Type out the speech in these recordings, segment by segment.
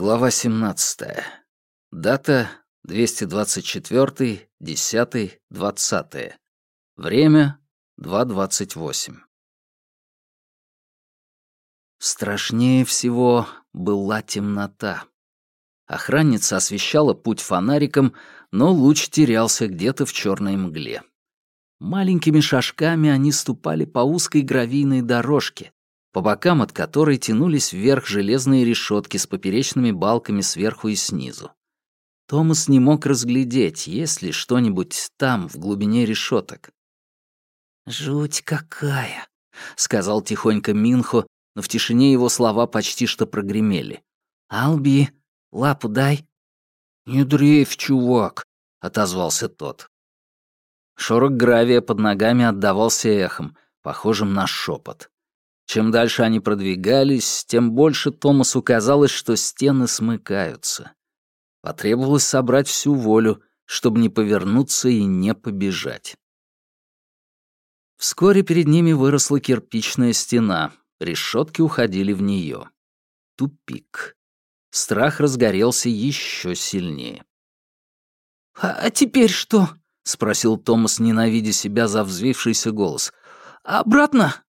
Глава 17. Дата 224, 10, 20. Время 2.28. Страшнее всего была темнота. Охранница освещала путь фонариком, но луч терялся где-то в черной мгле. Маленькими шажками они ступали по узкой гравийной дорожке, по бокам от которой тянулись вверх железные решетки с поперечными балками сверху и снизу. Томас не мог разглядеть, есть ли что-нибудь там, в глубине решеток. «Жуть какая!» — сказал тихонько Минхо, но в тишине его слова почти что прогремели. «Алби, лапу дай». «Не дрейф, чувак», — отозвался тот. Шорох гравия под ногами отдавался эхом, похожим на шепот. Чем дальше они продвигались, тем больше Томасу казалось, что стены смыкаются. Потребовалось собрать всю волю, чтобы не повернуться и не побежать. Вскоре перед ними выросла кирпичная стена, решетки уходили в нее. Тупик. Страх разгорелся еще сильнее. «А, «А теперь что?» — спросил Томас, ненавидя себя за взвившийся голос. «Обратно?»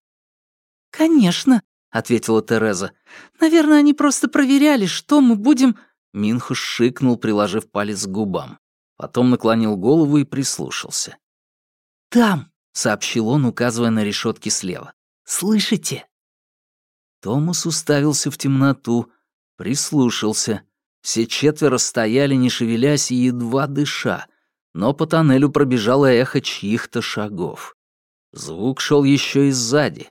«Конечно», — ответила Тереза. «Наверное, они просто проверяли, что мы будем...» Минхус шикнул, приложив палец к губам. Потом наклонил голову и прислушался. «Там», — сообщил он, указывая на решетки слева. «Слышите?» Томас уставился в темноту, прислушался. Все четверо стояли, не шевелясь и едва дыша, но по тоннелю пробежало эхо чьих-то шагов. Звук шел еще и сзади.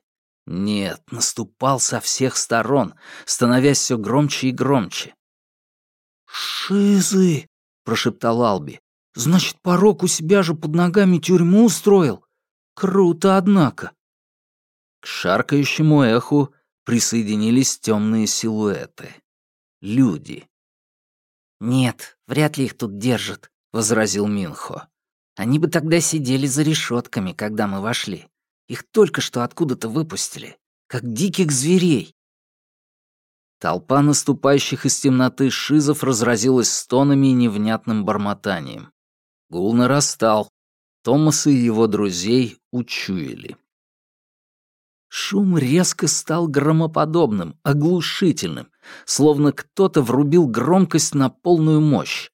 Нет, наступал со всех сторон, становясь все громче и громче. «Шизы!» — прошептал Алби. «Значит, порог у себя же под ногами тюрьму устроил? Круто, однако!» К шаркающему эху присоединились темные силуэты. Люди. «Нет, вряд ли их тут держат», — возразил Минхо. «Они бы тогда сидели за решетками, когда мы вошли. Их только что откуда-то выпустили, как диких зверей. Толпа наступающих из темноты шизов разразилась стонами и невнятным бормотанием. Гул нарастал. Томас и его друзей учуяли. Шум резко стал громоподобным, оглушительным, словно кто-то врубил громкость на полную мощь.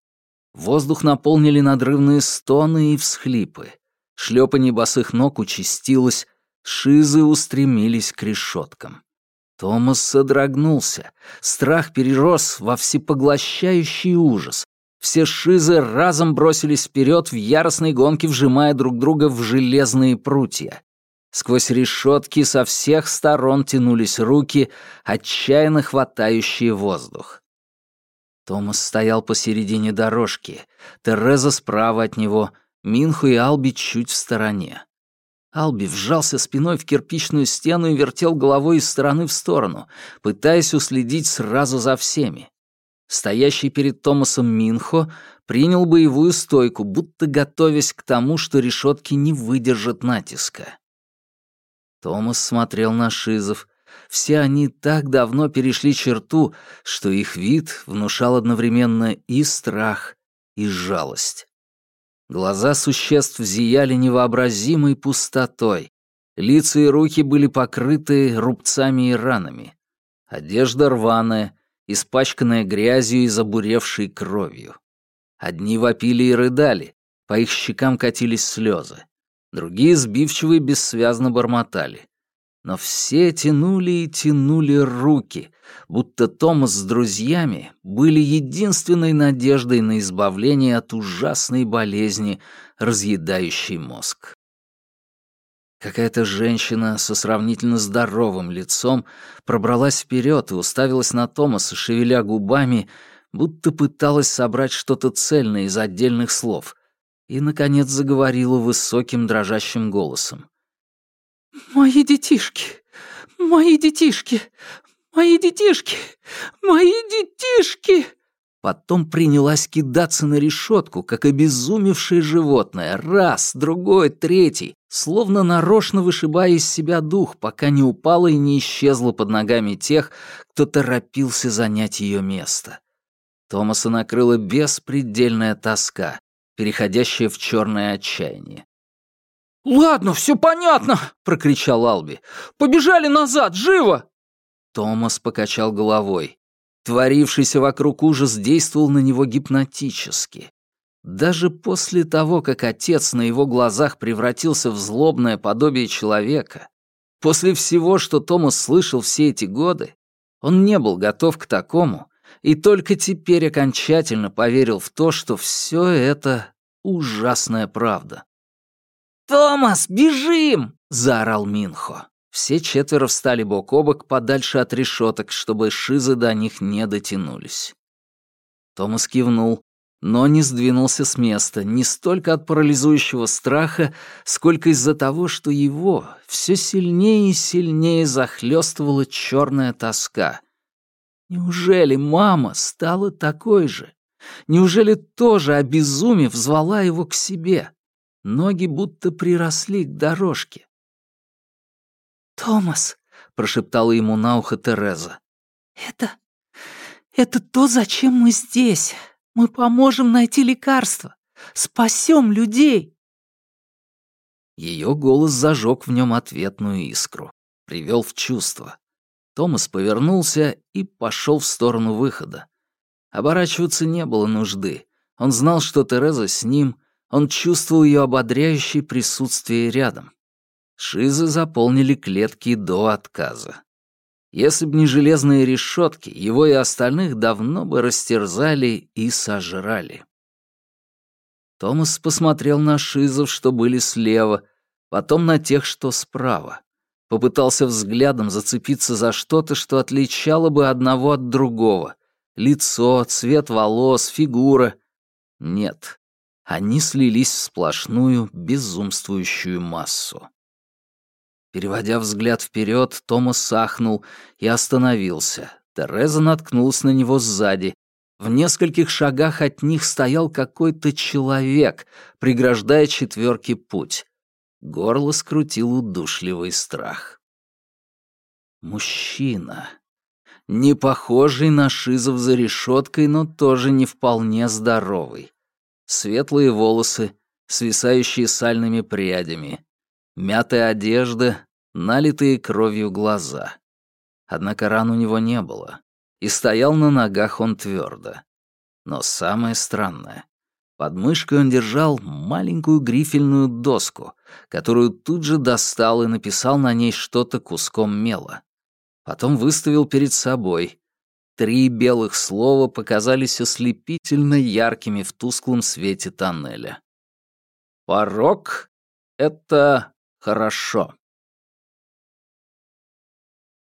Воздух наполнили надрывные стоны и всхлипы. Шлепанье босых ног участилось, шизы устремились к решеткам. Томас содрогнулся. Страх перерос во всепоглощающий ужас. Все шизы разом бросились вперед в яростной гонке, вжимая друг друга в железные прутья. Сквозь решетки со всех сторон тянулись руки, отчаянно хватающие воздух. Томас стоял посередине дорожки, Тереза справа от него — Минху и Алби чуть в стороне. Алби вжался спиной в кирпичную стену и вертел головой из стороны в сторону, пытаясь уследить сразу за всеми. Стоящий перед Томасом Минхо принял боевую стойку, будто готовясь к тому, что решетки не выдержат натиска. Томас смотрел на Шизов. Все они так давно перешли черту, что их вид внушал одновременно и страх, и жалость. Глаза существ зияли невообразимой пустотой. Лица и руки были покрыты рубцами и ранами. Одежда рваная, испачканная грязью и забуревшей кровью. Одни вопили и рыдали, по их щекам катились слезы. Другие сбивчиво и бессвязно бормотали. Но все тянули и тянули руки, будто Томас с друзьями были единственной надеждой на избавление от ужасной болезни, разъедающей мозг. Какая-то женщина со сравнительно здоровым лицом пробралась вперед и уставилась на Томаса, шевеля губами, будто пыталась собрать что-то цельное из отдельных слов, и, наконец, заговорила высоким дрожащим голосом. «Мои детишки! Мои детишки! Мои детишки! Мои детишки!» Потом принялась кидаться на решетку, как обезумевшее животное, раз, другой, третий, словно нарочно вышибая из себя дух, пока не упала и не исчезла под ногами тех, кто торопился занять ее место. Томаса накрыла беспредельная тоска, переходящая в черное отчаяние. «Ладно, все понятно!» — прокричал Алби. «Побежали назад, живо!» Томас покачал головой. Творившийся вокруг ужас действовал на него гипнотически. Даже после того, как отец на его глазах превратился в злобное подобие человека, после всего, что Томас слышал все эти годы, он не был готов к такому и только теперь окончательно поверил в то, что все это ужасная правда. «Томас, бежим!» — заорал Минхо. Все четверо встали бок о бок подальше от решеток, чтобы шизы до них не дотянулись. Томас кивнул, но не сдвинулся с места, не столько от парализующего страха, сколько из-за того, что его все сильнее и сильнее захлестывала черная тоска. Неужели мама стала такой же? Неужели тоже, обезумев, звала его к себе? Ноги будто приросли к дорожке. «Томас», — прошептала ему на ухо Тереза, — «это... это то, зачем мы здесь. Мы поможем найти лекарство. Спасем людей!» Ее голос зажег в нем ответную искру, привел в чувство. Томас повернулся и пошел в сторону выхода. Оборачиваться не было нужды. Он знал, что Тереза с ним, он чувствовал ее ободряющее присутствие рядом. Шизы заполнили клетки до отказа. Если б не железные решетки, его и остальных давно бы растерзали и сожрали. Томас посмотрел на шизов, что были слева, потом на тех, что справа. Попытался взглядом зацепиться за что-то, что отличало бы одного от другого. Лицо, цвет волос, фигура. Нет, они слились в сплошную, безумствующую массу. Переводя взгляд вперед, Томас сахнул и остановился. Тереза наткнулась на него сзади. В нескольких шагах от них стоял какой-то человек, преграждая четверке путь. Горло скрутил удушливый страх. Мужчина. Не похожий на Шизов за решеткой, но тоже не вполне здоровый. Светлые волосы, свисающие сальными прядями, Мятая одежда, налитые кровью глаза. Однако ран у него не было, и стоял на ногах он твердо. Но самое странное, под мышкой он держал маленькую грифельную доску, которую тут же достал и написал на ней что-то куском мела. Потом выставил перед собой. Три белых слова показались ослепительно яркими в тусклом свете тоннеля. «Порог — это хорошо.